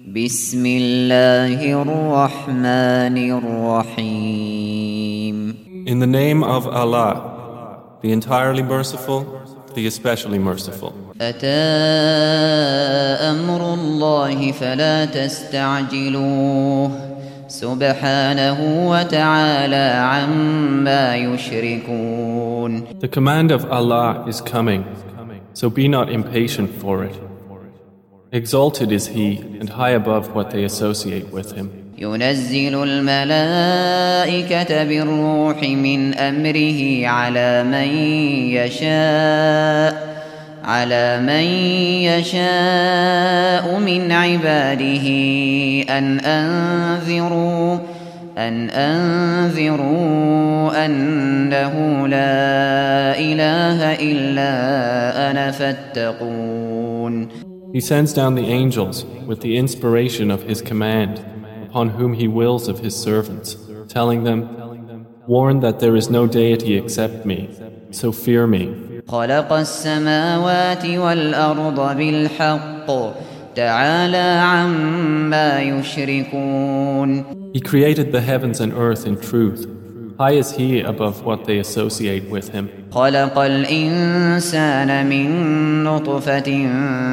بسم الله الرحمن الرحيم In the name of Allah, the entirely merciful, the especially merciful. أتى أمر الله فلا تستعجلوه سبحانه وتعالى عما يشركون The command of Allah is coming, so be not impatient for it. Exalted is He and high above what they associate with Him. ينزل الملائكة بالروح من أمره على من يشاء على من يشاء من عباده أن أنذروا أن أنذروا أنه لا إله إلا أنا فاتقون He sends down the angels with the inspiration of His command upon whom He wills of His servants, telling them, Warn that there is no deity except me, so fear me. خلق السماوات والأرض بالحق تعالى عما يشركون He created the heavens and earth in truth. High is He above what they associate with Him. خلق الإنسان من نطفة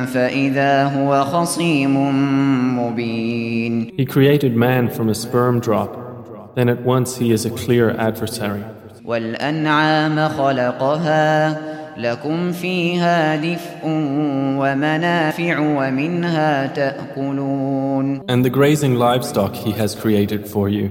فإذا هو خصيم مبين He created man from a sperm drop. Then at once he is a clear adversary. والأنعام خلقها لكم فيها دفء ومنافع ومنها تأكلون And the grazing livestock he has created for you.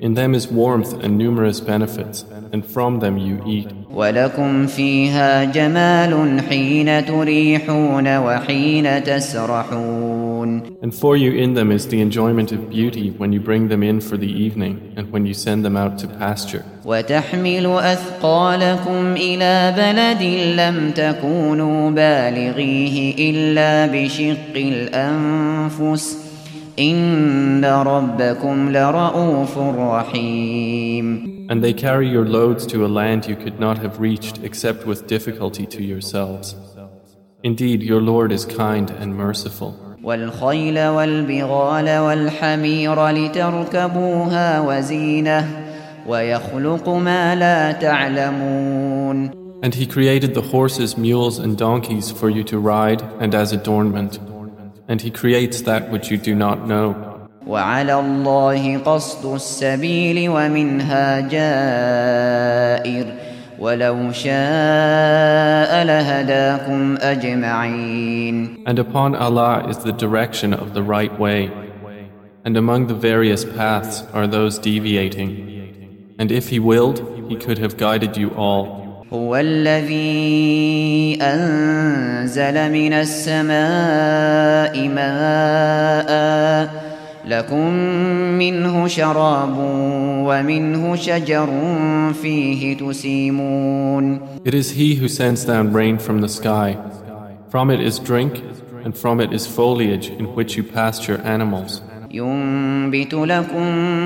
In them is warmth and numerous benefits, and from them you eat. ولكم فيها جمال حين تريحون وحين تسرحون And for you in them is the enjoyment of beauty when you bring them in for the evening and when you send them out to pasture. وتحمل أثقالكم إلى بلد لم تكونوا بالغيه إلا بشق الأنفس And they carry your loads to a land you could not have reached except with difficulty to yourselves. Indeed, your Lord is kind and merciful. والخيل والبغال والحمير لتركبوها وزينة ويخلق ما لا تعلمون And he created the horses, mules, and donkeys for you to ride and as adornment. And he creates that which you do not know. وعلى الله قصد السبيل ومنها جائر ولو شاء لهداكم أجمعين And upon Allah is the direction of the right way. And among the various paths are those deviating. And if he willed, he could have guided you all. هو الذي أنزل من السماء ماء لكم منه شراب ومنه شجر فيه تسيمون It is he who sends down rain from the sky. From it is drink, and from it is foliage in which you pasture animals. ينبت لكم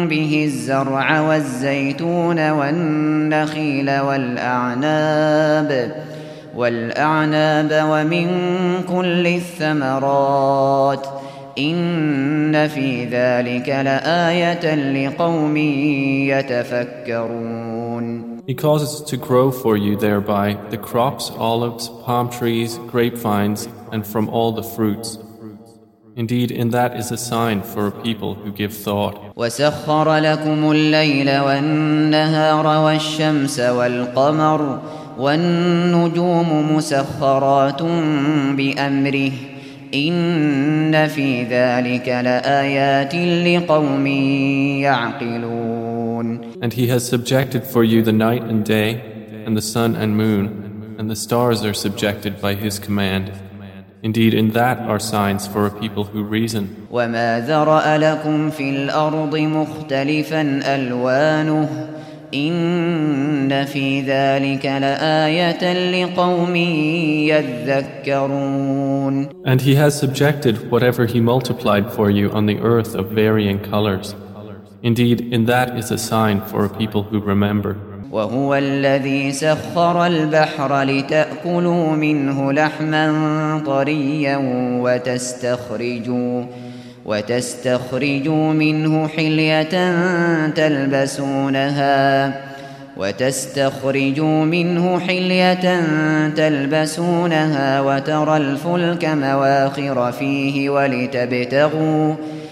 به الزرع والزيتون والنخيل والأعناب والأعناب ومن كل الثمرات إن في ذلك لآية لقوم يتفكرون He causes to grow for you thereby the crops, olives, palm trees, grapevines, and from all the fruits. Indeed, in that is a sign for a people who give thought. وسخر لكم الليل والنهار والشمس والقمر والنجوم مسخرات بأمره إن في ذلك لآيات لقوم يعقلون And he has subjected for you the night and day, and the sun and moon, and the stars are subjected by his command. Indeed, in that are signs for a people who reason. وما ذرأ لكم في الأرض مختلفا ألوانه إن في ذلك لآية لقوم يذكرون And he has subjected whatever he multiplied for you on the earth of varying colors. Indeed, in that is a sign for a people who remember. وهو الذي سخر البحر لتأكلوا منه لحما طريا وتستخرجوا وتستخرجوا منه حلية تلبسونها وتستخرجوا منه حلية تلبسونها وترى الفلك مواخر فيه ولتبتغوا ولتبتغوا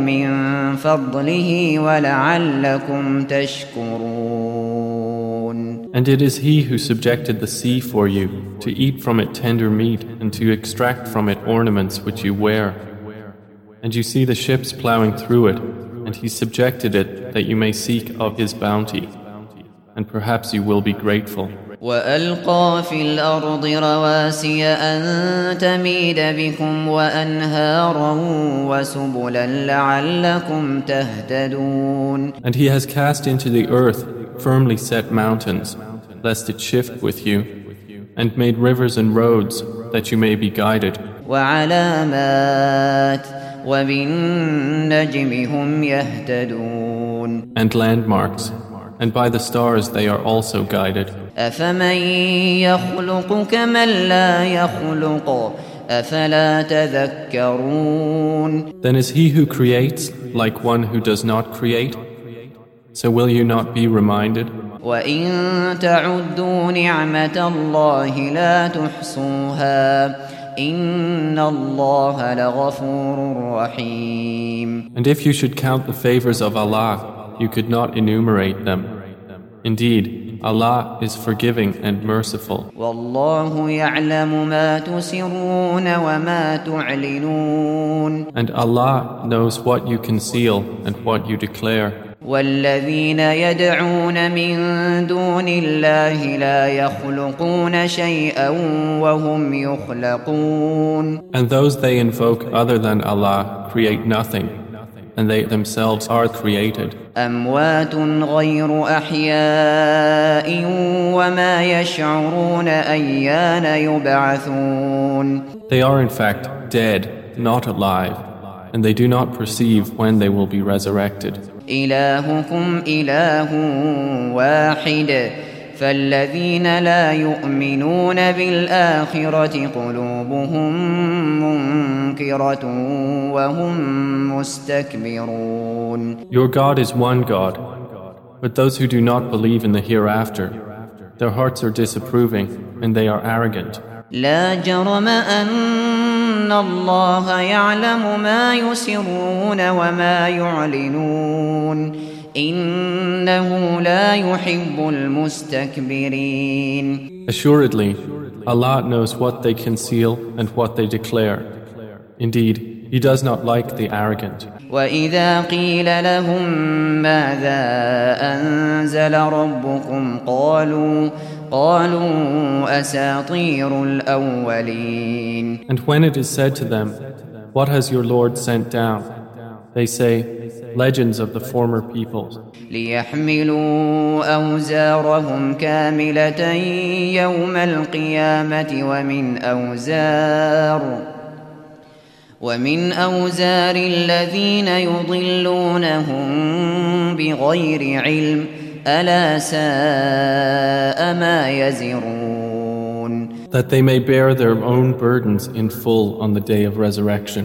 من فضله ولعلكم تشكرون And it is he who subjected the sea for you, to eat from it tender meat and to extract from it ornaments which you wear. And you see the ships plowing through it, and he subjected it that you may seek of his bounty. And perhaps you will be grateful. وألقى في الأرض رواسي أن تميد بكم وأنهارا وسبلا لعلكم تهتدون And he has cast into the earth firmly set mountains, lest it shift with you, and made rivers and roads that you may be guided. وعلامات وبالنجم هم يهتدون And landmarks, and by the stars they are also guided. أفمن يخلق كمن لا يخلق أفلا تذكرون Then is he who creates like one who does not create? So will you not be reminded? وإن تعدوا نعمة الله لا تحصوها إن الله لغفور رحيم And if you should count the favors of Allah, you could not enumerate them. Indeed, Allah is forgiving and merciful. والله يعلم ما تسرون وما تعلنون And Allah knows what you conceal and what you declare. والذين يدعون من دون الله لا يخلقون شيئا وهم يخلقون And those they invoke other than Allah create nothing, and they themselves are created. أموات غير أحياء وما يشعرون أيان يبعثون They are in fact dead, not alive, and they do not perceive when they will be resurrected. إلهكم إله واحد فالذين لا يؤمنون بالآخرة قلوبهم منكرة وهم مستكبرون Your God is one God, but those who do not believe in the hereafter, their hearts are disapproving and they are arrogant. لا جرم أن الله يعلم ما يسرون وما يعلنون إنه لا يحب المستكبرين Assuredly, Allah knows what they conceal and what they declare. Indeed, He does not like the arrogant. وإذا قيل لهم ماذا أنزل ربكم قالوا قالوا أساطير الأولين And when it is said to them, What has your Lord sent down? They say, Legends of the former peoples, ليحملوا أوزارهم كاملة يوم القيامة ومن أوزار ومن أوزار الذين يضلونهم بغير علم ألا ساء ما يزرون that they may bear their own burdens in full on the day of resurrection,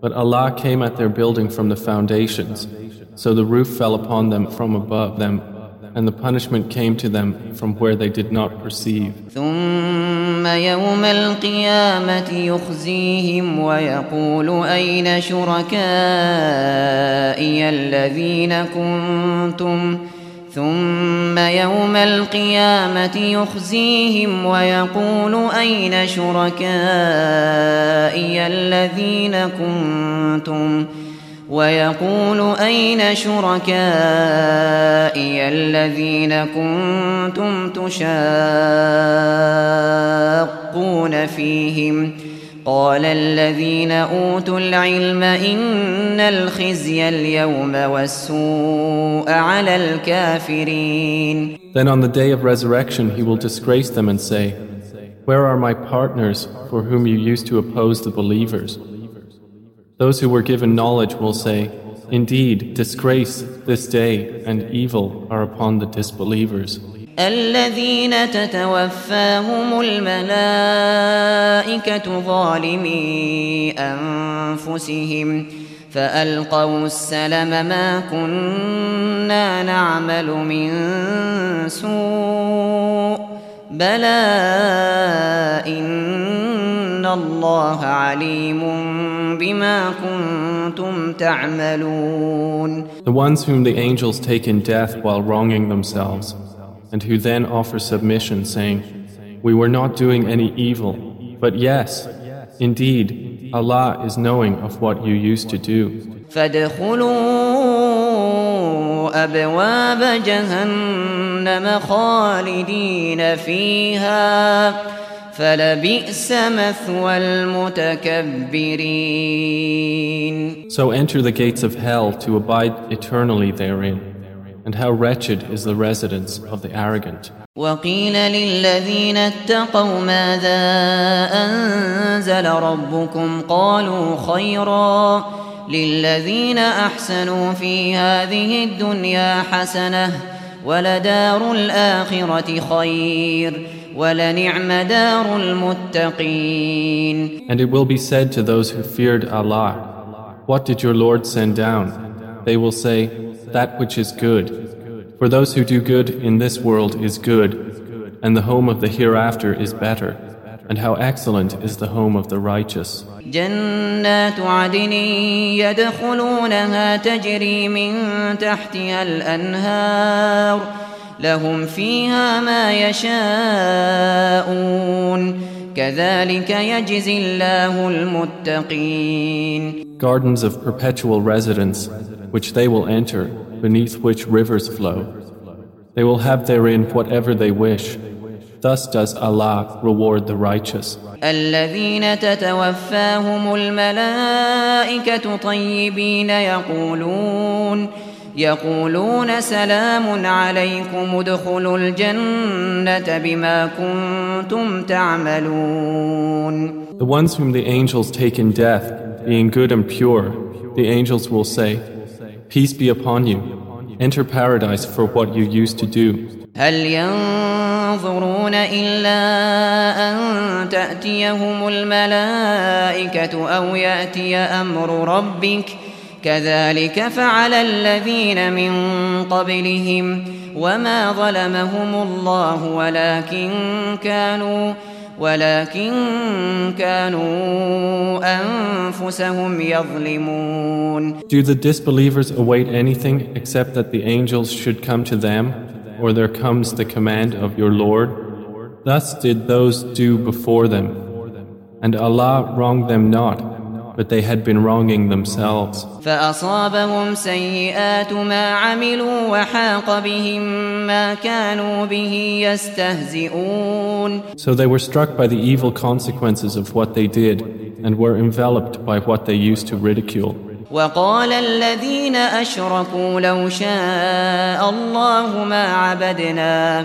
But Allah came at their building from the foundations, so the roof fell upon them from above them, and the punishment came to them from where they did not perceive. ثم يوم القيامة يخزيهم ويقول أين شركائي الذين كنتم ثم يوم القيامة يخزيهم ويقول أين شركائي الذين كنتم؟ ويقول أين شركائي الذين كنتم تشاقون فيهم؟ قال الذين أوتوا العلم إن الخزي اليوم والسوء على الكافرين Then on the day of resurrection he will disgrace them and say, Where are my partners for whom you used to oppose the believers? Those who were given knowledge will say, Indeed, disgrace this day and evil are upon the disbelievers. الذين تتوفاهم الملائكة ظالمي أنفسهم فألقوا السلم ما كنا نعمل من سوء بلى إن الله عليم بما كنتم تعملون. The ones whom the angels take in death while wronging themselves. and who then offer submission, saying, We were not doing any evil, but yes, indeed, Allah is knowing of what you used to do. أبواب جهنم خالدين فيها فلبئس مثوى المتكبرين So enter the gates of hell to abide eternally therein. And how wretched is the residence of the arrogant. وقيل للذين اتقوا ماذا أنزل ربكم قالوا خيرا للذين أحسنوا في هذه الدنيا حسنة ولدار الآخرة خير ولنعم دار المتقين And it will be said to those who feared Allah, What did your Lord send down? They will say, that which is good. For those who do good in this world is good, and the home of the hereafter is better. And how excellent is the home of the righteous. جنات عدن يدخلونها تجري من تحتها الأنهار لهم فيها ما يشاءون كذلك يجزي الله المتقين Gardens of perpetual residence which they will enter, beneath which rivers flow. They will have therein whatever they wish. Thus does Allah reward the righteous. الذين تتوفاهم الملائكة طيبين يقولون يقولون سلام عليكم ادخلوا الجنة بما كنتم تعملون The ones whom the angels take in death, being good and pure, the angels will say, Peace be upon you. Enter paradise for what you used to do. هل ينظرون إلا أن تأتيهم الملائكة أو يأتي أمر ربك كذلك فعل الذين من قبلهم وما ظلمهم الله ولكن كانوا ولكن كانوا أنفسهم يظلمون Do the disbelievers await anything except that the angels should come to them, or there comes the command of your Lord? Thus did those do before them. And Allah wronged them not, but they had been wronging themselves. فأصابهم سيئات ما عملوا وحاق بهم ما كانوا به يستهزئون So they were struck by the evil consequences of what they did and were enveloped by what they used to ridicule. وقال الذين أشركوا لو شاء الله ما عبدنا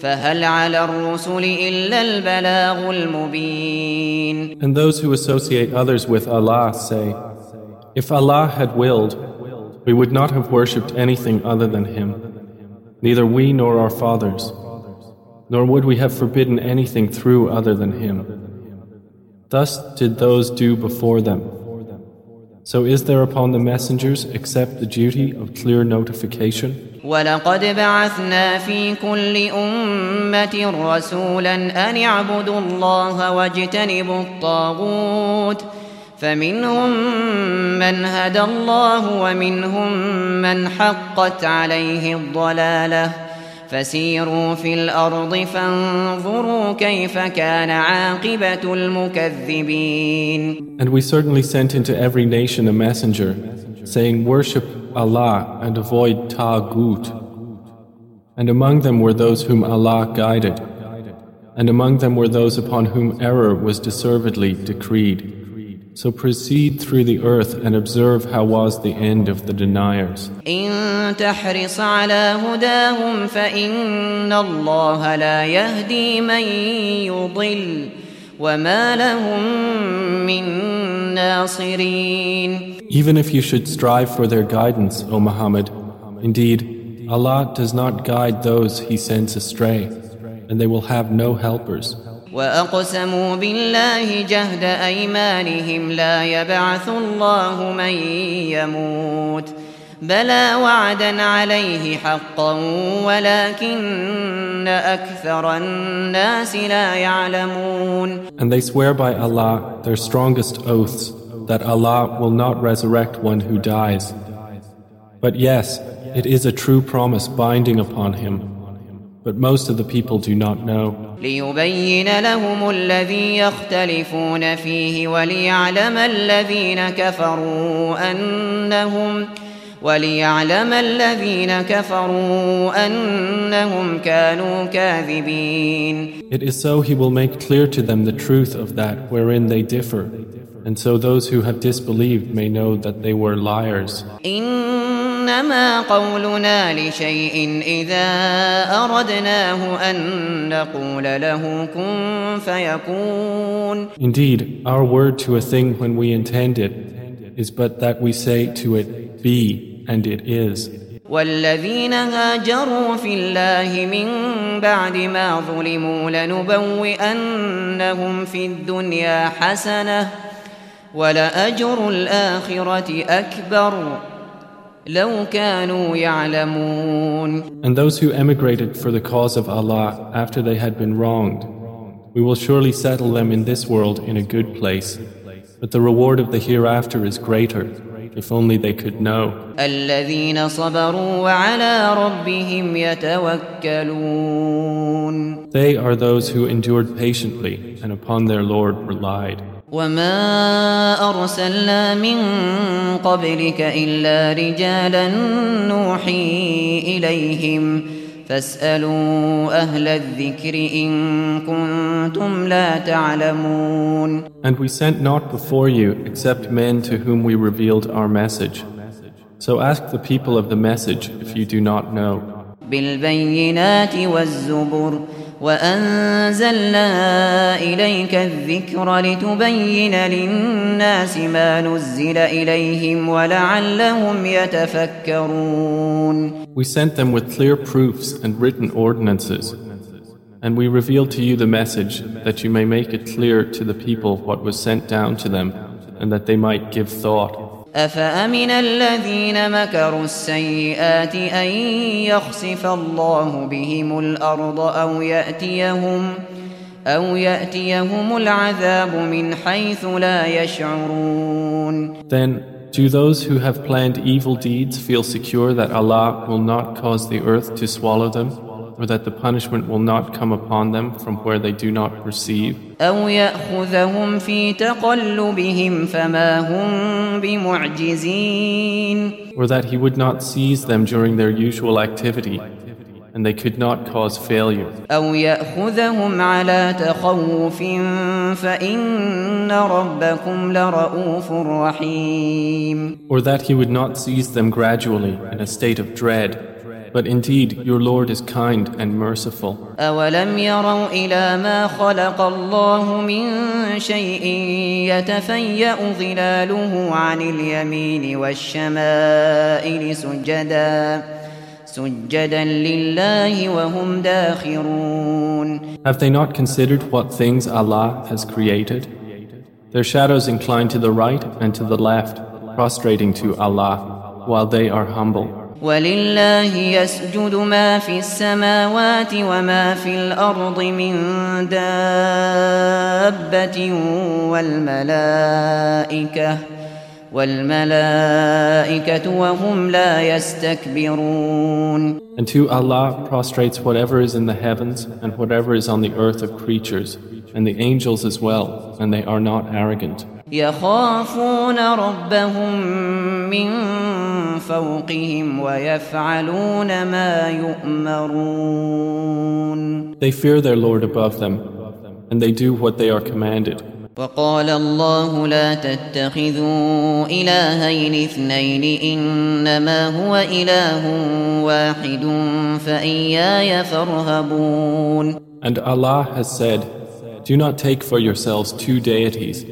فهل على الرسل إلا البلاغ المبين And those who associate others with Allah say, If Allah had willed, we would not have worshipped anything other than Him, neither we nor our fathers, nor would we have forbidden anything through other than Him. Thus did those do before them. So is there upon the messengers except the duty of clear notification? ولقد بعثنا في كل أمة رسولا أن اعبدوا الله واجتنبوا الطاغوت. فمنهم من هدى الله ومنهم من حقت عليه الضلالة. فسيروا في الأرض فانظروا كيف كان عاقبة المكذبين. And we certainly sent into every nation a messenger, saying, Worship Allah and avoid Taghut. And among them were those whom Allah guided, and among them were those upon whom error was deservedly decreed. So proceed through the earth and observe how was the end of the deniers. وما لهم من ناصرين Even if you should strive for their guidance, O Muhammad, indeed, Allah does not guide those He sends astray, and they will have no helpers. وأقسموا بالله جهد أيمانهم لا يبعث الله من يموت بلى وعدا عليه حقا ولكن أكثر الناس لا يعلمون And they swear by Allah their strongest oaths that Allah will not resurrect one who dies. But yes, it is a true promise binding upon him but most of the people do not know. ليبين لهم الذي يختلفون فيه وليعلم الذين كفروا أنهم وليعلم الذين كفروا أنهم كانوا كاذبين. It is so he will make clear to them the truth of that wherein they differ, and so those who have disbelieved may know that they were liars. إنما قولنا لشيء إذا أردناه أن نقول له كن فيكون Indeed, our word to a thing when we intend it is but that we say to it, be, and it is. والذين هاجروا في الله من بعد ما ظلموا لنبوئنهم في الدنيا حسنة ولأجر الآخرة أكبر لو كانوا يعلمون And those who emigrated for the cause of Allah after they had been wronged, we will surely settle them in this world in a good place. But the reward of the hereafter is greater, if only they could know. الذين صبروا وعلى ربهم يتوكلون They are those who endured patiently and upon their Lord relied. وما أرسلنا من قبلك إلا رجالا نوحي إليهم فاسألوا أهل الذكر إن كنتم لا تعلمون And we sent not before you except men to whom we revealed our message. So ask the people of the message if you do not know. بالبينات والزبر وأنزلنا إليك الذكر لتبين للناس ما نزل إليهم ولعلهم يتفكرون We sent them with clear proofs and written ordinances. And we revealed to you the message that you may make it clear to the people what was sent down to them and that they might give thought. أفأمن الذين مكروا السيئات أن يخسف الله بهم الأرض أو يأتيهم أو يأتيهم العذاب من حيث لا يشعرون Then, do those who have planned evil deeds feel secure that Allah will not cause the earth to swallow them? or that the punishment will not come upon them from where they do not perceive. أو يأخذهم في تقلبهم فما هم بمعجزين Or that He would not seize them during their usual activity and they could not cause failure. أو يأخذهم على تخوف فإن ربكم لرؤوف رحيم Or that He would not seize them gradually in a state of dread But indeed, your Lord is kind and merciful. أولم يروا إلى ما خلق الله من شيء يتفيأ ظلاله عن اليمين والشمائل سجدا سجدا لله وهم داخرون Have they not considered what things Allah has created? Their shadows incline to the right and to the left, prostrating to Allah, while they are humble. ولله يسجد ما في السماوات وما في الأرض من دابة والملائكة والملائكة وهم لا يستكبرون And to Allah prostrates whatever is in the heavens and whatever is on the earth of creatures, and the angels as well, and they are not arrogant. يخافون ربهم من فوقهم ويفعلون ما يؤمرون They fear their Lord above them and they do what they are commanded. وقال الله لا تتخذوا إلهين اثنين إنما هو إله واحد فإياي فارهبون And Allah has said, Do not take for yourselves two deities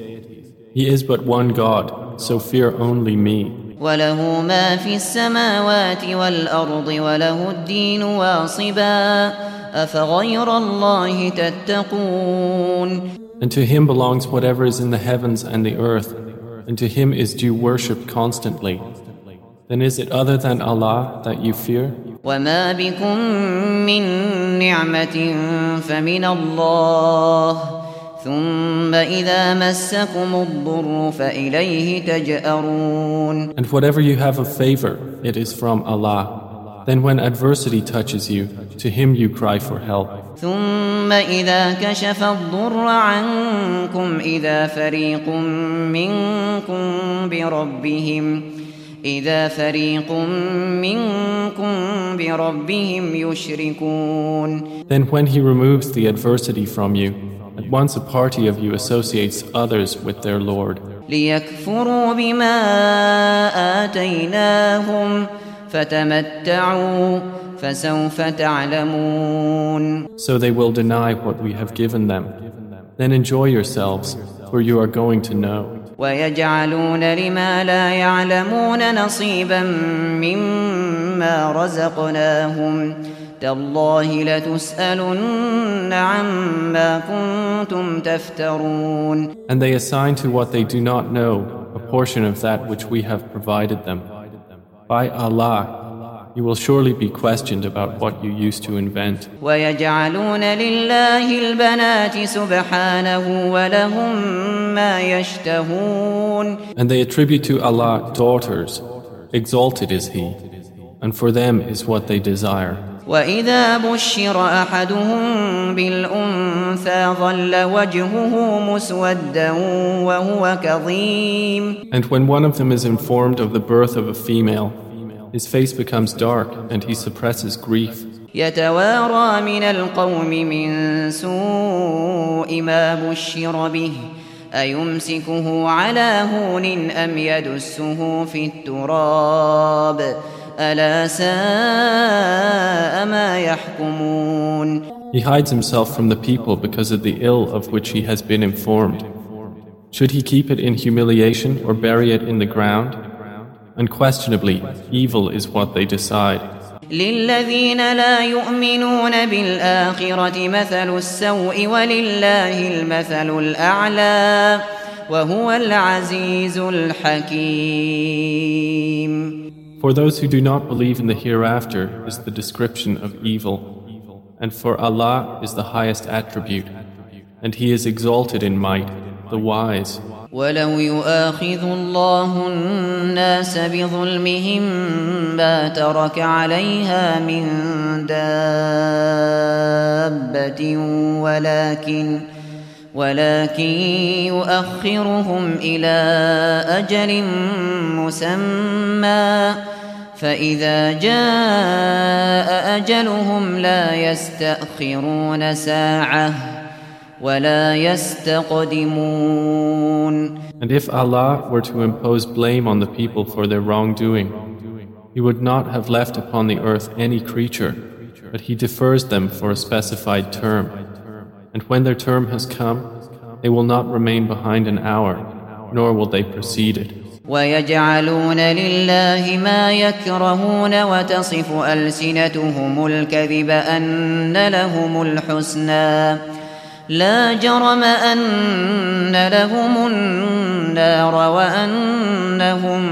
He is but one God, so fear only me. وله ما في السماوات والأرض وله الدين واصبا أفغير الله تتقون And to him belongs whatever is in the heavens and the earth, and to him is due worship constantly. Then is it other than Allah that you fear? وما بكم من نعمة فمن الله ثم إذا مسكم الضر فإليه تجأرون And whatever you have of favor, it is from Allah. Then when adversity touches you, to him you cry for help. ثم إذا كشف الضر عنكم إذا فريق منكم بربهم إذا فريق منكم بربهم يشركون Then when he removes the adversity from you, once a party of you associates others with their Lord. ليكفروا بما آتيناهم فتمتعوا فسوف تعلمون So they will deny what we have given them. Then enjoy yourselves, for you are going to know. ويجعلون لما لا يعلمون نصيبا مما رزقناهم تالله لتسألن عما كنتم تفترون And they assign to what they do not know a portion of that which we have provided them. By Allah, you will surely be questioned about what you used to invent. ويجعلون لله البنات سبحانه ولهم ما يشتهون And they attribute to Allah daughters. Exalted is He, and for them is what they desire. وإذا بشر أحدهم بالأنثى ظل وجهه مسودا وهو كظيم. And when one of them is informed of the birth of a female, his face becomes dark and he suppresses grief. يتوارى من القوم من سوء ما بشر به. أيمسكه على هون أم يدسه في التراب؟ ألا ساء ما يحكمون He hides himself from the people because of the ill of which he has been informed. Should he keep it in humiliation or bury it in the ground? Unquestionably, evil is what they decide. للذين لا يؤمنون بالآخرة مثل السوء ولله المثل الأعلى وهو العزيز الحكيم For those who do not believe in the hereafter is the description of evil, and for Allah is the highest attribute, and He is exalted in might, the wise. ولو يؤاخذ الله الناس بظلمهم ما ترك عليها من دابة ولكن ولكن يؤخرهم إلى أجل مسمى فإذا جاء أجلهم لا يستأخرون ساعة ولا يستقدمون And if Allah were to impose blame on the people for their wrongdoing, He would not have left upon the earth any creature, but He defers them for a specified term. And when their term has come, they will not remain behind an hour, nor will they precede it. ويجعلون لله ما يكرهون وتصف ألسنتهم الكذب أن لهم الحسنى لا جرم أن لهم النار وأنهم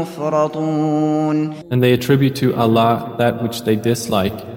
مفرطون And they attribute to Allah that which they dislike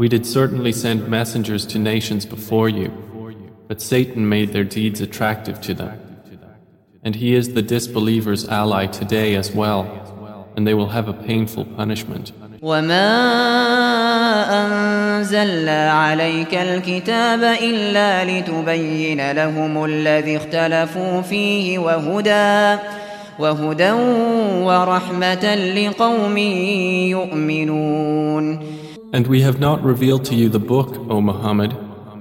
we did certainly send messengers to nations before you, but Satan made their deeds attractive to them. And he is the disbelievers' ally today as well, and they will have a painful punishment. وما أنزلنا عليك الكتاب إلا لتبين لهم الذي اختلفوا فيه وهدى وهدى ورحمة لقوم يؤمنون And we have not revealed to you the book, O Muhammad,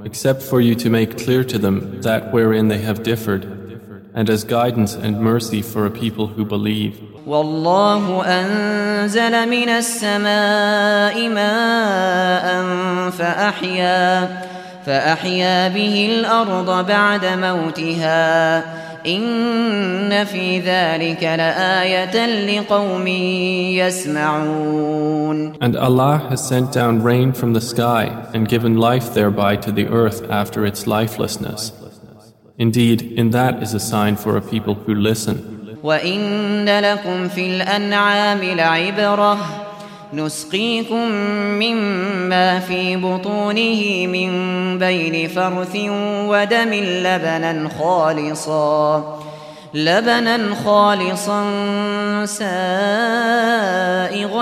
except for you to make clear to them that wherein they have differed, and as guidance and mercy for a people who believe. والله أنزل من السماء ماء فأحيا فأحيا به الأرض بعد موتها إن في ذلك لآية لقوم يسمعون And Allah has sent down rain from the sky and given life thereby to the earth after its lifelessness. Indeed, in that is a sign for a people who listen. وإن لكم في الأنعام لعبرة نسقيكم مما في بطونه من بين فرث ودم لبنا خالصا لبنا خالصا سائغا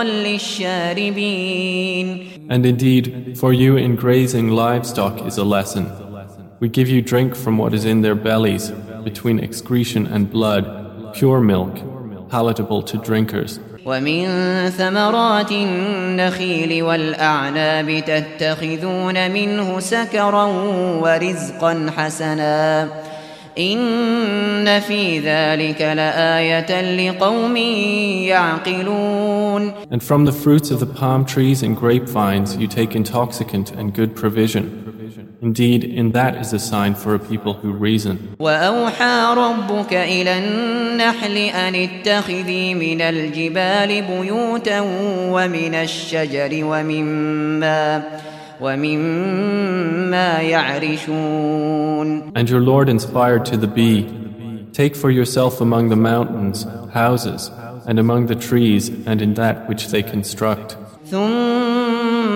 للشاربين And indeed, for you in grazing livestock is a lesson. We give you drink from what is in their bellies, between excretion and blood, pure milk, palatable to drinkers. ومن ثمرات النخيل والأعناب تتخذون منه سكرا ورزقا حسنا إن في ذلك لآية لقوم يعقلون And from the fruits of the palm trees and grapevines you take intoxicant and good provision. Indeed, in that is a sign for a people who reason. وأوحى ربك إلى النحل أن اتخذي من الجبال بيوتا ومن الشجر ومما ومما يعرشون And your Lord inspired to the bee, Take for yourself among the mountains houses, and among the trees, and in that which they construct.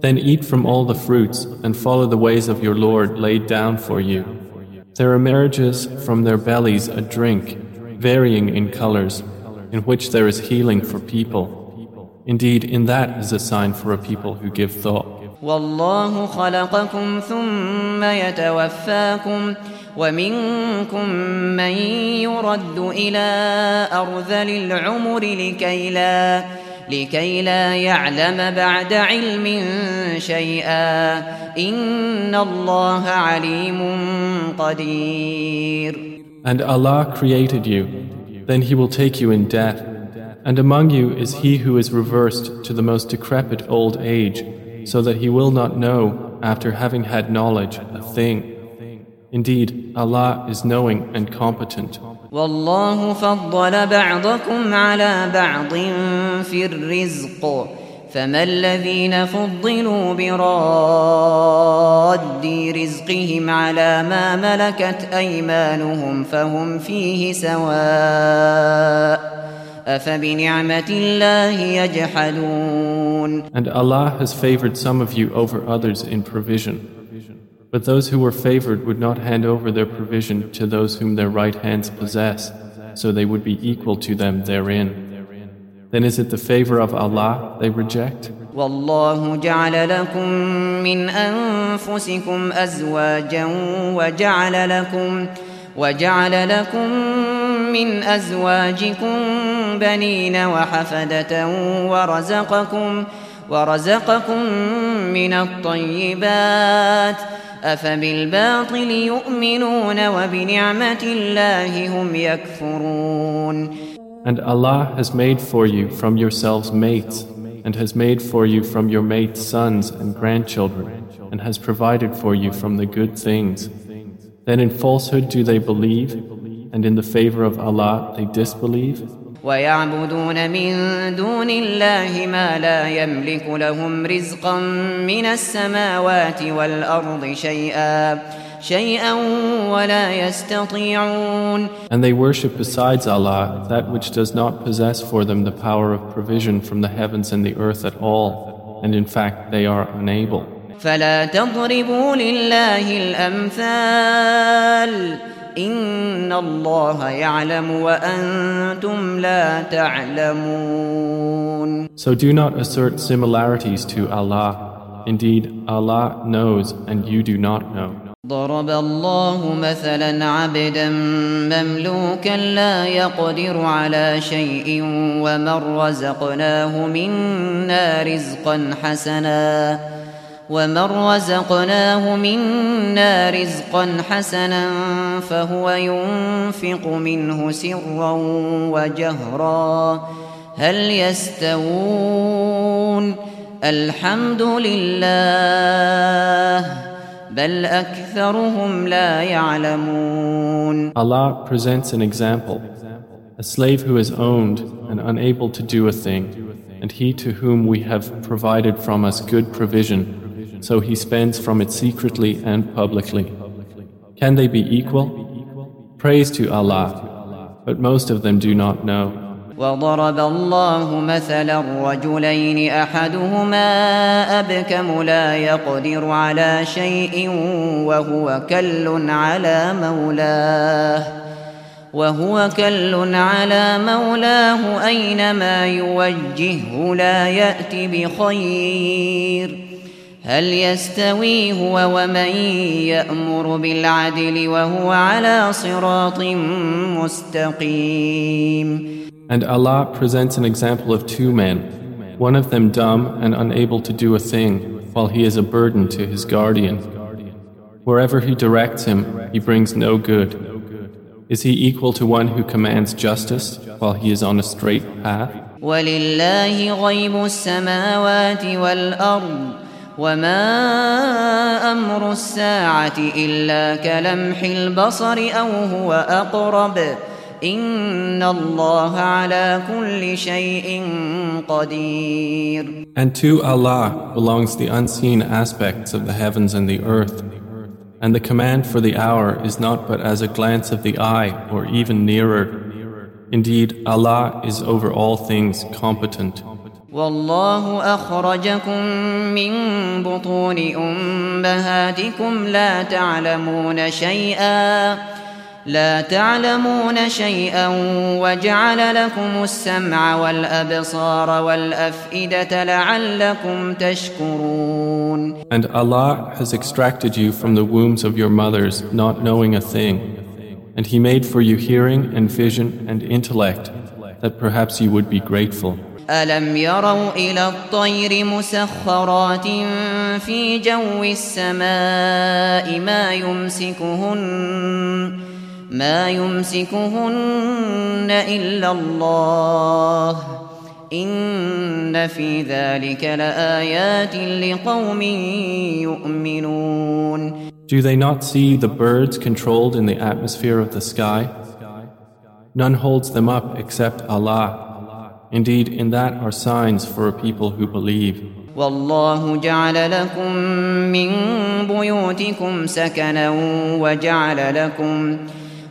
Then eat from all the fruits and follow the ways of your Lord laid down for you. There emerges from their bellies a drink, varying in colors, in which there is healing for people. Indeed, in that is a sign for a people who give thought. والله خلقكم ثم يتوفاكم ومنكم من يرد إلى أرذل العمر لكي لا لكي لا يعلم بعد علم شيئا إن الله عليم قدير And Allah created you, then He will take you in death. And among you is he who is reversed to the most decrepit old age, so that he will not know, after having had knowledge, a thing. Indeed, Allah is knowing and competent. والله فضل بعضكم على بعض في الرزق فما الذين فضلوا براد رزقهم على ما ملكت أيمانهم فهم فيه سواء أفبنعمة الله يجحدون And Allah has favored some of you over others in provision. But those who were favored would not hand over their provision to those whom their right hands possess, so they would be equal to them therein. Then is it the favor of Allah they reject? والله جعل لكم من أنفسكم أزواجا وجعل لكم وجعل لكم من أزواجكم بنين وحفدة ورزقكم ورزقكم من الطيبات أفبالباطل يؤمنون وبنعمة الله هم يكفرون And Allah has made for you from yourselves mates and has made for you from your mates sons and grandchildren and has provided for you from the good things. Then in falsehood do they believe and in the favor of Allah they disbelieve? ويعبدون من دون الله ما لا يملك لهم رزقا من السماوات والأرض شيئا شيئا ولا يستطيعون And they worship besides Allah that which does not possess for them the power of provision from the heavens and the earth at all and in fact they are unable فلا تضربوا لله الأمثال إن الله يعلم وأنتم لا تعلمون So do not assert similarities to Allah. Indeed, Allah knows and you do not know. ضرب الله مثلا عبدا مملوكا لا يقدر على شيء ومن رزقناه منا رزقا حسنا ومن رزقناه منا رزقا حسنا فهو ينفق منه سرا وجهرا هل يستوون الحمد لله بل أكثرهم لا يعلمون Allah presents an example. A slave who is owned and unable to do a thing, and he to whom we have provided from us good provision, so he spends from it secretly and publicly. Can they be equal? Praise to Allah, but most of them do not know. وضرب الله مثلا رجلين احدهما ابكم لا يقدر على شيء وهو كل على مولاه وهو كل على مولاه اينما يوجهه لا يات بخير هل يستوي هو ومن يامر بالعدل وهو على صراط مستقيم And Allah presents an example of two men, one of them dumb and unable to do a thing, while he is a burden to his guardian. Wherever he directs him, he brings no good. Is he equal to one who commands justice while he is on a straight path? ولله غيب السماوات والأرض وما أمر الساعة إلا كلمح البصر أو هو أقرب إن الله على كل شيء قدير And to Allah belongs the unseen aspects of the heavens and the earth. And the command for the hour is not but as a glance of the eye or even nearer. Indeed, Allah is over all things competent. والله أخرجكم من بطون أمهاتكم لا تعلمون شيئا لا تعلمون شيئا وجعل لكم السمع والأبصار والأفئدة لعلكم تشكرون And Allah has extracted you from the wombs of your mothers, not knowing a thing. And He made for you hearing and vision and intellect, that perhaps you would be grateful. ألم يروا إلى الطير مسخرات في جو السماء ما يمسكهن ما يمسكهن إلا الله إن في ذلك لآيات لقوم يؤمنون Do they not see the birds controlled in the atmosphere of the sky? None holds them up except Allah. Indeed, in that are signs for a people who believe. والله جعل لكم من بيوتكم سكنا وجعل لكم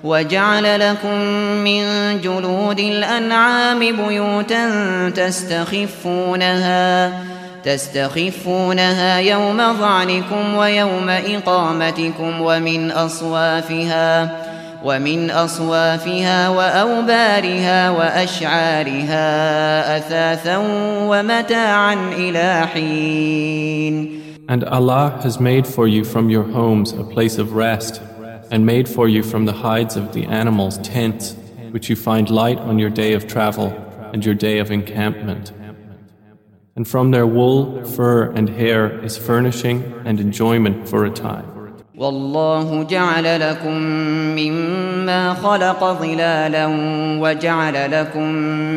وجعل لكم من جلود الأنعام بيوتا تستخفونها تستخفونها يوم ظعنكم ويوم إقامتكم ومن أصوافها ومن أصوافها وأوبارها وأشعارها أثاثا ومتاعا إلى حين And Allah has made for you from your homes a place of rest and made for you from the hides of the animals tents which you find light on your day of travel and your day of encampment. And from their wool, fur, and hair is furnishing and enjoyment for a time. والله جعل لكم مما خلق ظلالا وجعل لكم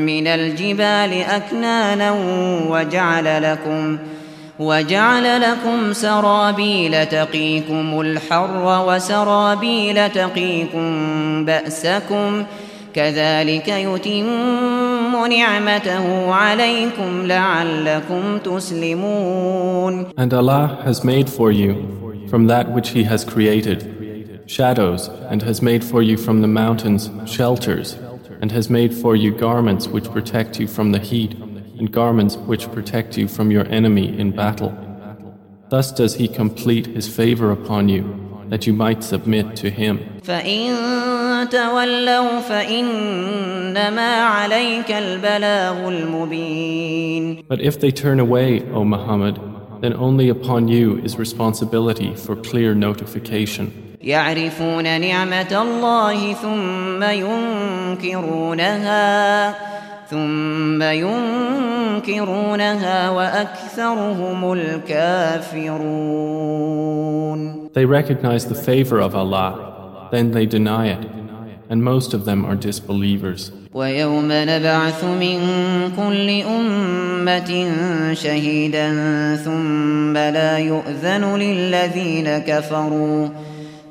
من الجبال أكنانا وجعل لكم وجعل لكم سرابيل تقيكم الحر وسرابيل تقيكم بأسكم كذلك يتم نعمته عليكم لعلكم تسلمون. And Allah has made for you from that which He has created shadows and has made for you from the mountains shelters and has made for you garments which protect you from the heat and garments which protect you from your enemy in battle. Thus does He complete His favor upon you that you might submit to Him. تولوا فإنما عليك البلاغ المبين But if they turn away, O Muhammad, then only upon you is responsibility for clear notification. يعرفون نعمة الله ثم ينكرونها ثم ينكرونها وأكثرهم الكافرون They recognize the favor of Allah, then they deny it, and most of them are disbelievers. ويوم نبعث من كل أمة شهيدا ثم لا يؤذن للذين كفروا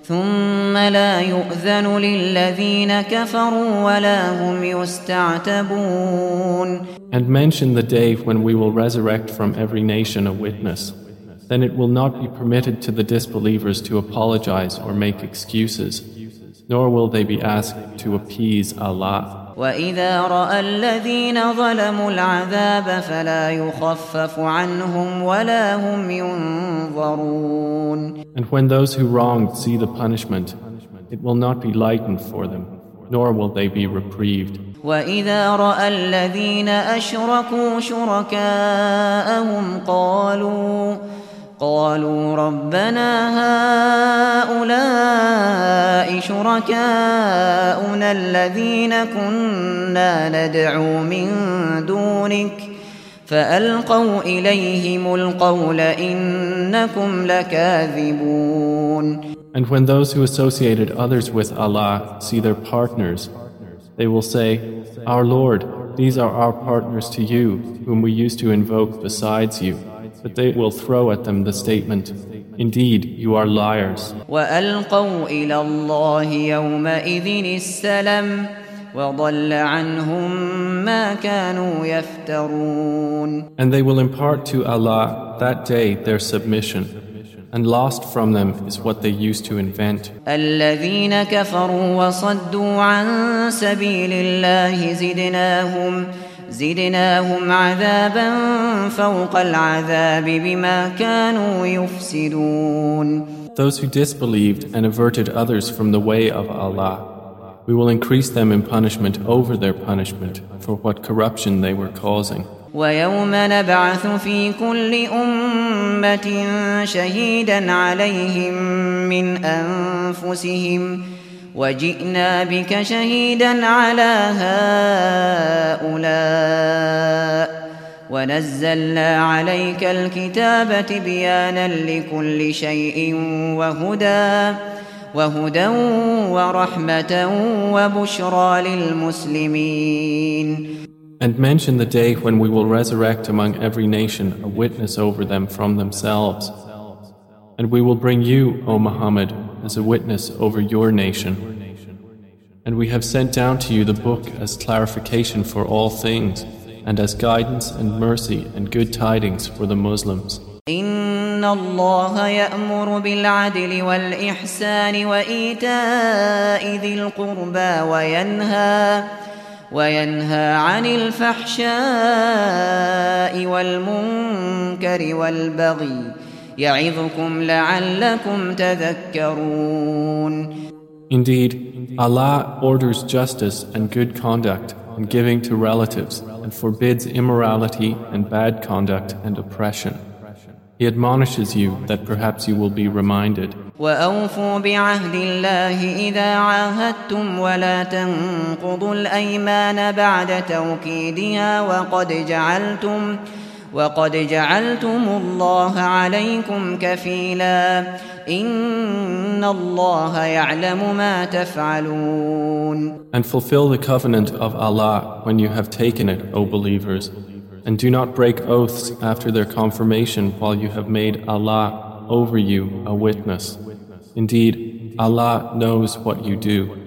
ثم لا يؤذن للذين كفروا ولا هم يستعتبون And mention the day when we will resurrect from every nation a witness. Then it will not be permitted to the disbelievers to apologize or make excuses, nor will they be asked to appease Allah. وإذا رأى الذين ظلموا العذاب فلا يخفف عنهم ولا هم ينظرون And when those who wronged see the punishment, it will not be lightened for them, nor will they be reprieved. وإذا رأى الذين أشركوا شركاءهم قالوا قالوا ربنا هؤلاء شركاؤنا الذين كنا ندعو من دونك فألقوا إليهم القول إنكم لكاذبون And when those who associated others with Allah see their partners, they will say, Our Lord, these are our partners to you, whom we used to invoke besides you. But they will throw at them the statement, Indeed, you are liars. وألقوا إلى الله يومئذ السلم وضل عنهم ما كانوا يفترون And they will impart to Allah that day their submission, and lost from them is what they used to invent. الذين كفروا وصدوا عن سبيل الله زدناهم زدناهم عذابا فوق العذاب بما كانوا يفسدون Those who disbelieved and averted others from the way of Allah, we will increase them in punishment over their punishment for what corruption they were causing. ويوم نبعث في كل أمة شهيدا عليهم من أنفسهم وجئنا بك شهيدا على هؤلاء ونزلنا عليك الكتاب تبيانا لكل شيء وهدى وهدى ورحمة وبشرى للمسلمين And mention the day when we will resurrect among every nation a witness over them from themselves. And we will bring you, O Muhammad, as a witness over your nation. And we have sent down to you the book as clarification for all things, and as guidance and mercy and good tidings for the Muslims. إن الله يأمر بالعدل والإحسان وإيتاء ذي القربى وينهى وينهى عن الفحشاء والمنكر والبغي يعظكم لعلكم تذكرون Indeed, Allah orders justice and good conduct and giving to relatives and forbids immorality and bad conduct and oppression. He admonishes you that perhaps you will be reminded. وأوفوا بعهد الله إذا عاهدتم ولا تنقضوا الأيمان بعد توكيدها وقد جعلتم وقد جعلتم الله عليكم كفيلا إن الله يعلم ما تفعلون And fulfill the covenant of Allah when you have taken it, O believers. And do not break oaths after their confirmation while you have made Allah over you a witness. Indeed, Allah knows what you do.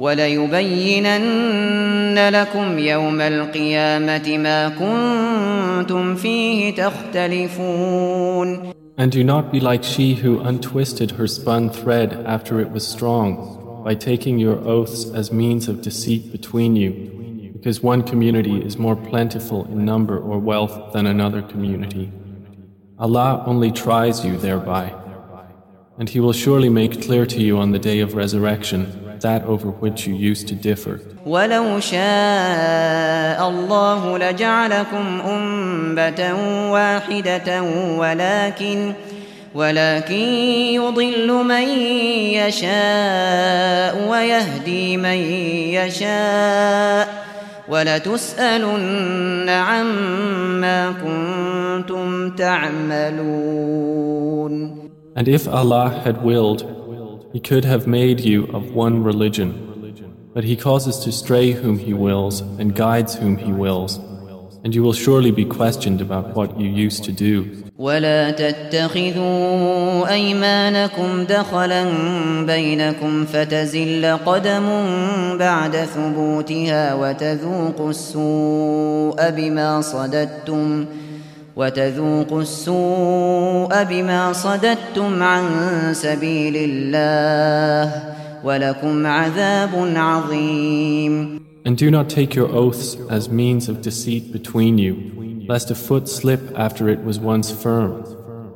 وليبينن لكم يوم القيامة ما كنتم فيه تختلفون And do not be like she who untwisted her spun thread after it was strong, by taking your oaths as means of deceit between you because one community is more plentiful in number or wealth than another community. Allah only tries you thereby, and He will surely make clear to you on the day of resurrection that over which you used to differ. ولو شاء الله لجعلكم أمة واحدة ولكن ولكن يضل من يشاء ويهدي من يشاء ولتسألن عما كنتم تعملون And if Allah had willed, He could have made you of one religion. But He causes to stray whom He wills and guides whom He wills. And you will surely be questioned about what you used to do. ولا تتخذوا أيمانكم دخلا بينكم فتزل قدم بعد ثبوتها وتذوقوا السوء بما صددتم وتذوقوا السوء بما صددتم عن سبيل الله ولكم عذاب عظيم And do not take your oaths as means of deceit between you lest a foot slip after it was once firm,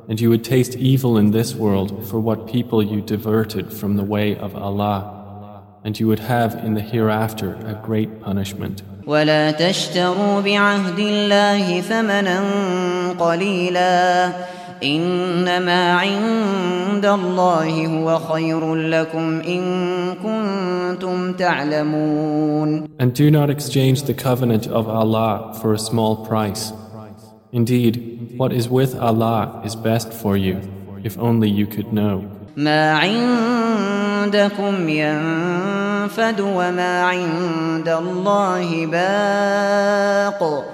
and you would taste evil in this world for what people you diverted from the way of Allah, and you would have in the hereafter a great punishment. ولا تشتروا بعهد الله ثمنا قليلا إنما عند الله هو خير لكم إن كنتم تعلمون And do not exchange the covenant of Allah for a small price. Indeed, what is with Allah is best for you, if only you could know. ما عندكم ينفد وما عند الله باق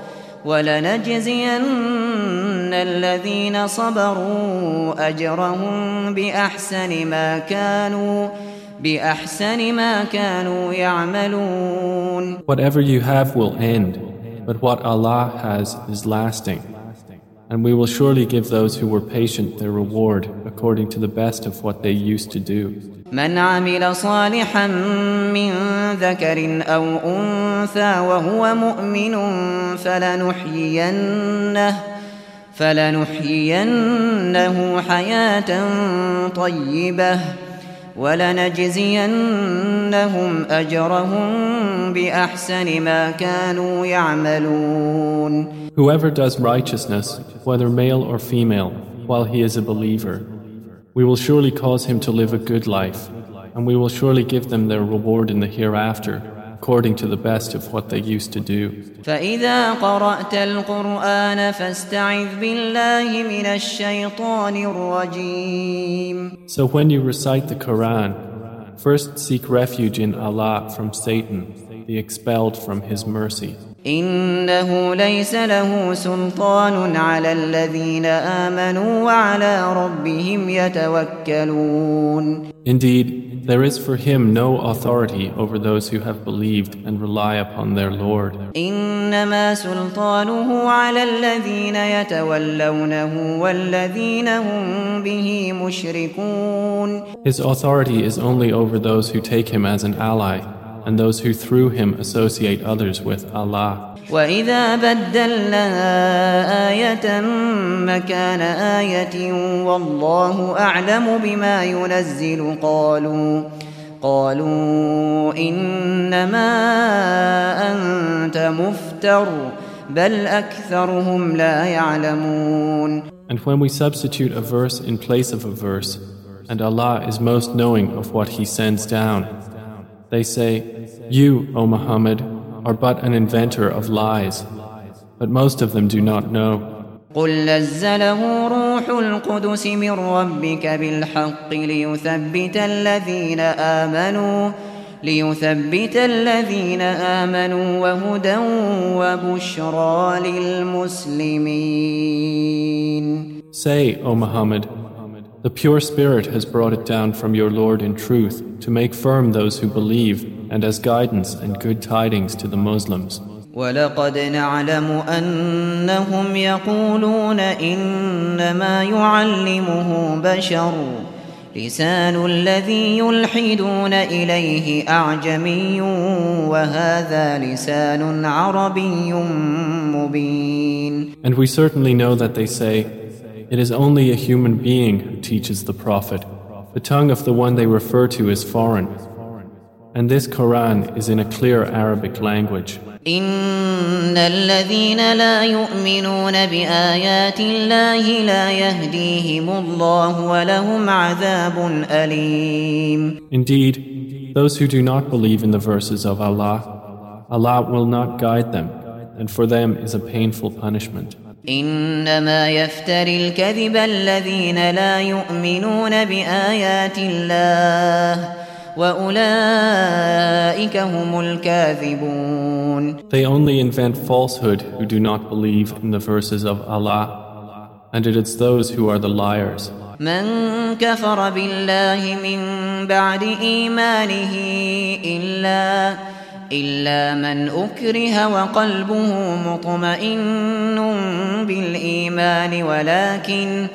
ولنجزين الذين صبروا أجرهم بأحسن ما كانوا بأحسن ما كانوا يعملون Whatever you have will end, but what Allah has is lasting. And we will surely give those who were patient their reward according to the best of what they used to do. من عمل صالحا من ذكر أو أنثى وهو مؤمن فلنحيينه فلنحيينه حياة طيبة ولنجزينهم أجرهم بأحسن ما كانوا يعملون Whoever does righteousness, whether male or female, while he is a believer, we will surely cause him to live a good life, and we will surely give them their reward in the hereafter, according to the best of what they used to do. فإذا قرأت القرآن فاستعذ بالله من الشيطان الرجيم So when you recite the Quran, first seek refuge in Allah from Satan, the expelled from His mercy. إنه ليس له سلطان على الذين آمنوا وعلى ربهم يتوكلون Indeed, there is for him no authority over those who have believed and rely upon their Lord. إنما سلطانه على الذين يتولونه والذين هم به مشركون His authority is only over those who take him as an ally and those who through him associate others with Allah. وإذا بدلنا آية مكان آية والله أعلم بما ينزل قالوا قالوا إنما أنت مفتر بل أكثرهم لا يعلمون And when we substitute a verse in place of a verse, and Allah is most knowing of what He sends down, they say, You, O Muhammad, are but an inventor of lies, but most of them do not know. قل نزله روح القدس من ربك بالحق ليثبت الذين آمنوا ليثبت الذين آمنوا وهدى وبشرى للمسلمين Say, O Muhammad, the pure Spirit has brought it down from your Lord in truth to make firm those who believe and as guidance and good tidings to the Muslims. ولقد نعلم أنهم يقولون إنما يعلمه بشر لسان الذي يلحدون إليه أعجمي وهذا لسان عربي مبين And we certainly know that they say, It is only a human being who teaches the Prophet. The tongue of the one they refer to is foreign. And this Quran is in a clear Arabic language. إن الذين لا يؤمنون بآيات الله لا يهديهم الله ولهم عذاب أليم Indeed, those who do not believe in the verses of Allah, Allah will not guide them, and for them is a painful punishment. إنما يفتري الكذب الذين لا يؤمنون بآيات الله وأولئك هم الكاذبون They only invent falsehood who do not believe in the verses of Allah, and it is those who are the liars. من كفر بالله من بعد إيمانه إلا إلا من أكره وقلبه مطمئن بالإيمان ولكن ولكن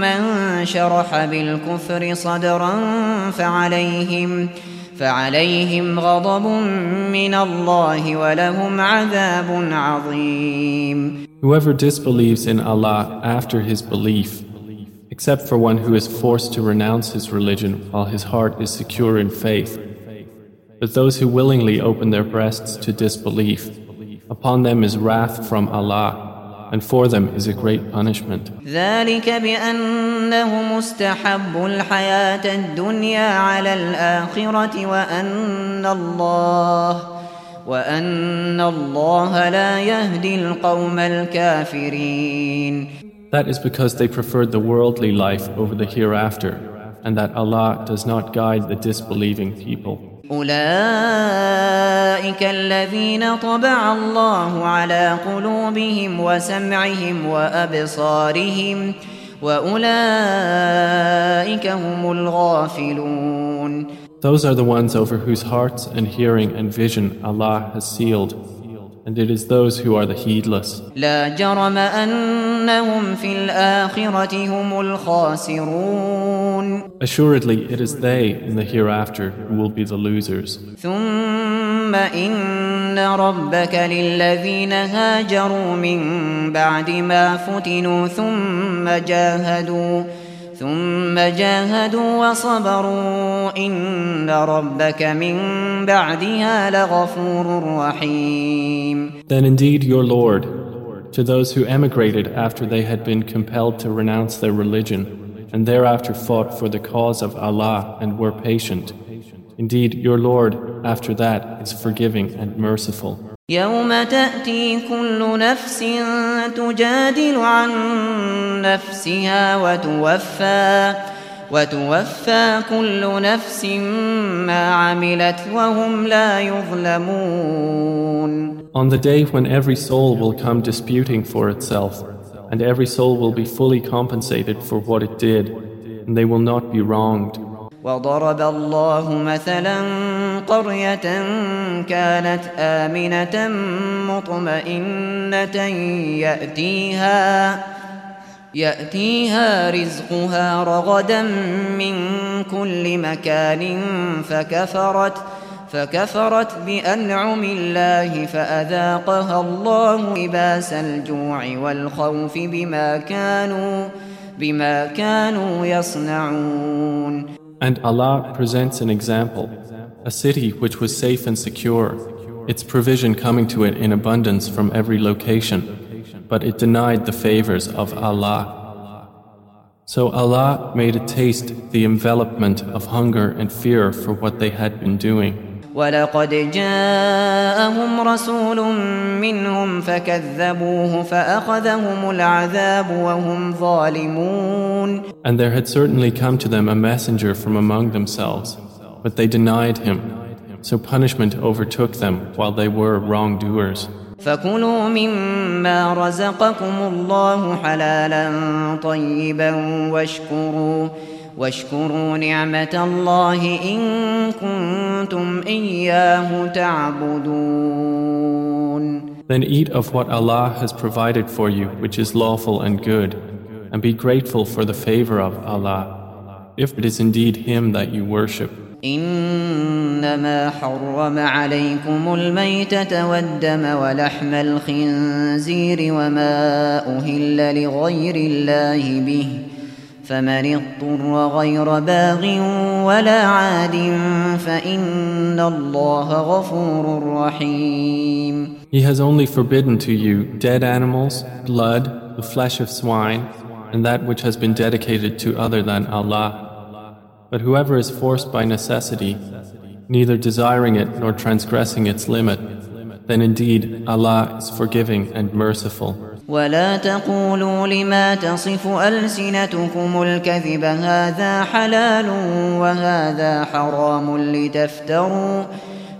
من شرح بالكفر صدرا فعليهم فعليهم غضب من الله ولهم عذاب عظيم Whoever disbelieves in Allah after his belief, except for one who is forced to renounce his religion while his heart is secure in faith, but those who willingly open their breasts to disbelief, upon them is wrath from Allah, and for them is a great punishment. ذلك بأنهم استحبوا الحياة الدنيا على الآخرة وأن الله وأن الله لا يهدي القوم الكافرين That is because they preferred the worldly life over the hereafter, and that Allah does not guide the disbelieving people. أولئك الذين طبع الله على قلوبهم وسمعهم وأبصارهم وأولئك هم الغافلون Those are the ones over whose hearts and hearing and vision Allah has sealed, and it is those who are the heedless. لا جرم أنهم في الآخرة هم الخاسرون Assuredly, it is they in the hereafter who will be the losers. ثم إن ربك للذين هاجروا من بعد ما فتنوا ثم جاهدوا ثم جاهدوا وصبروا إن ربك من بعدها لغفور رحيم Then indeed your Lord, to those who emigrated after they had been compelled to renounce their religion, and thereafter fought for the cause of Allah and were patient, indeed your Lord, after that, is forgiving and merciful. يوم تأتي كل نفس تجادل عن نفسها وتوفى وتوفى كل نفس ما عملت وهم لا يظلمون On the day when every soul will come disputing for itself, and every soul will be fully compensated for what it did, and they will not be wronged. وضرب الله مثلا قرية كانت آمنة مطمئنة يأتيها يأتيها رزقها رغدا من كل مكان فكفرت فكفرت بأنعم الله فأذاقها الله لباس الجوع والخوف بما كانوا بما كانوا يصنعون. And Allah presents an example, a city which was safe and secure, its provision coming to it in abundance from every location, but it denied the favors of Allah. So Allah made it taste the envelopment of hunger and fear for what they had been doing. ولقد جاءهم رسول منهم فكذبوه فأخذهم العذاب وهم ظالمون And there had certainly come to them a messenger from among themselves, but they denied him. So punishment overtook them while they were wrongdoers. فكلوا مما رزقكم الله حلالا طيبا واشكروا واشكروا نعمة الله إن كنتم إياه تعبدون Then eat of what Allah has provided for you, which is lawful and good, and be grateful for the favor of Allah, if it is indeed Him that you worship. إنما حرم عليكم الميتة والدم ولحم الخنزير وما أهل لغير الله به فمن اضطر غير باغ ولا عاد فإن الله غفور رحيم He has only forbidden to you dead animals, blood, the flesh of swine, and that which has been dedicated to other than Allah. But whoever is forced by necessity, neither desiring it nor transgressing its limit, then indeed Allah is forgiving and merciful. ولا تقولوا لما تصف ألسنتكم الكذب هذا حلال وهذا حرام لتفتروا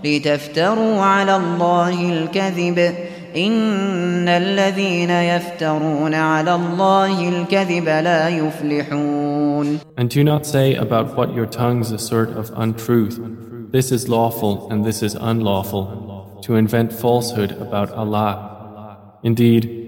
لتفتروا على الله الكذب إن الذين يفترون على الله الكذب لا يفلحون And do not say about what your tongues assert of untruth, this is lawful and this is unlawful, to invent falsehood about Allah. Indeed,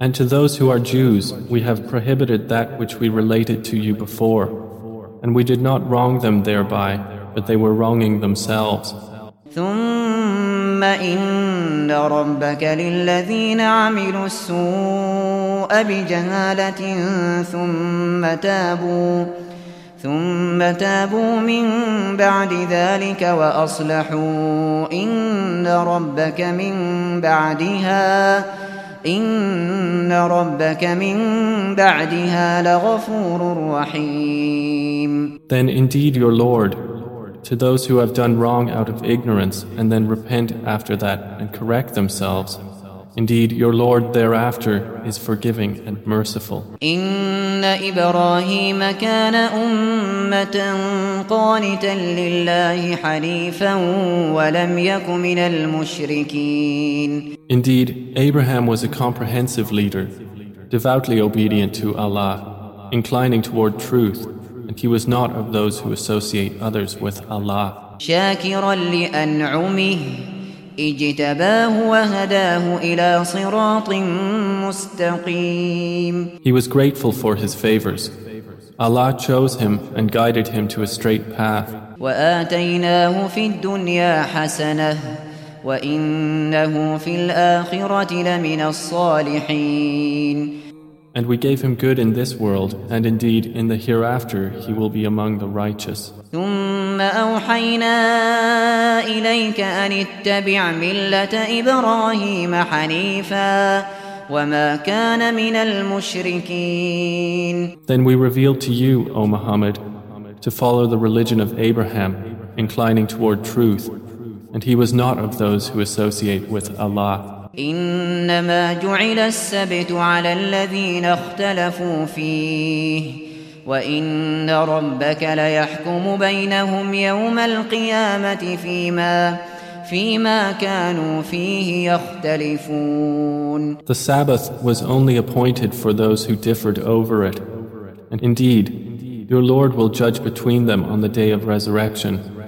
And to those who are Jews, we have prohibited that which we related to you before, and we did not wrong them thereby, but they were wronging themselves. ثم إن ربك للذين عملوا السوء بجهالة ثم تابوا ثم تابوا من بعد ذلك وأصلحوا إن ربك من بعدها إن ربك من بعدها لغفور رحيم Then indeed your Lord, to those who have done wrong out of ignorance and then repent after that and correct themselves, indeed your Lord thereafter is forgiving and merciful. إن إبراهيم كان أمة قانتا لله حنيفا ولم يك من المشركين Indeed, Abraham was a comprehensive leader, devoutly obedient to Allah, inclining toward truth, and he was not of those who associate others with Allah. شاكرا لأنعمه اجتباه وهداه إلى صراط مستقيم He was grateful for his favors. Allah chose him and guided him to a straight path. وآتيناه في الدنيا حسنة وإنه في الآخرة لمن الصالحين And we gave him good in this world, and indeed in the hereafter he will be among the righteous. ثم أوحينا إليك أن اتبع ملة إبراهيم حنيفا وما كان من المشركين Then we revealed to you, O Muhammad, to follow the religion of Abraham, inclining toward truth, and he was not of those who associate with Allah. إنما جعل السبت على الذين اختلفوا فيه وإن ربك ليحكم بينهم يوم القيامة فيما فيما كانوا فيه يختلفون The Sabbath was only appointed for those who differed over it. And indeed, your Lord will judge between them on the day of resurrection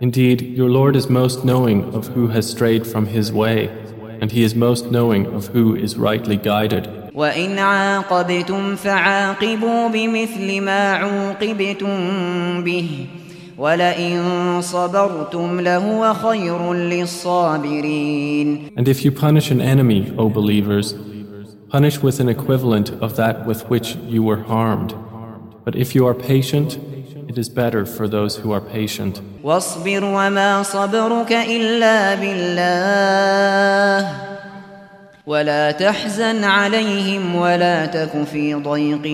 Indeed, your Lord is most knowing of who has strayed from his way, and he is most knowing of who is rightly guided. وإن عاقبتم فعاقبوا بمثل ما عوقبتم به ولئن صبرتم لهو خير للصابرين And if you punish an enemy, O believers, punish with an equivalent of that with which you were harmed. But if you are patient, it is better for those who are patient. واصبر وما صبرك إلا بالله ولا تحزن عليهم ولا تك في ضيق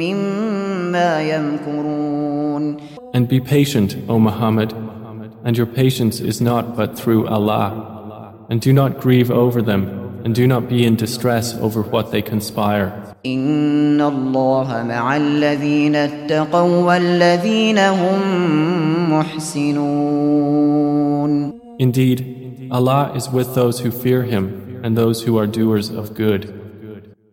مما يمكرون And be patient, O Muhammad, and your patience is not but through Allah. And do not grieve over them, and do not be in distress over what they conspire. إن الله مع الذين اتقوا والذين هم محسنون Indeed, Allah is with those who fear Him and those who are doers of good.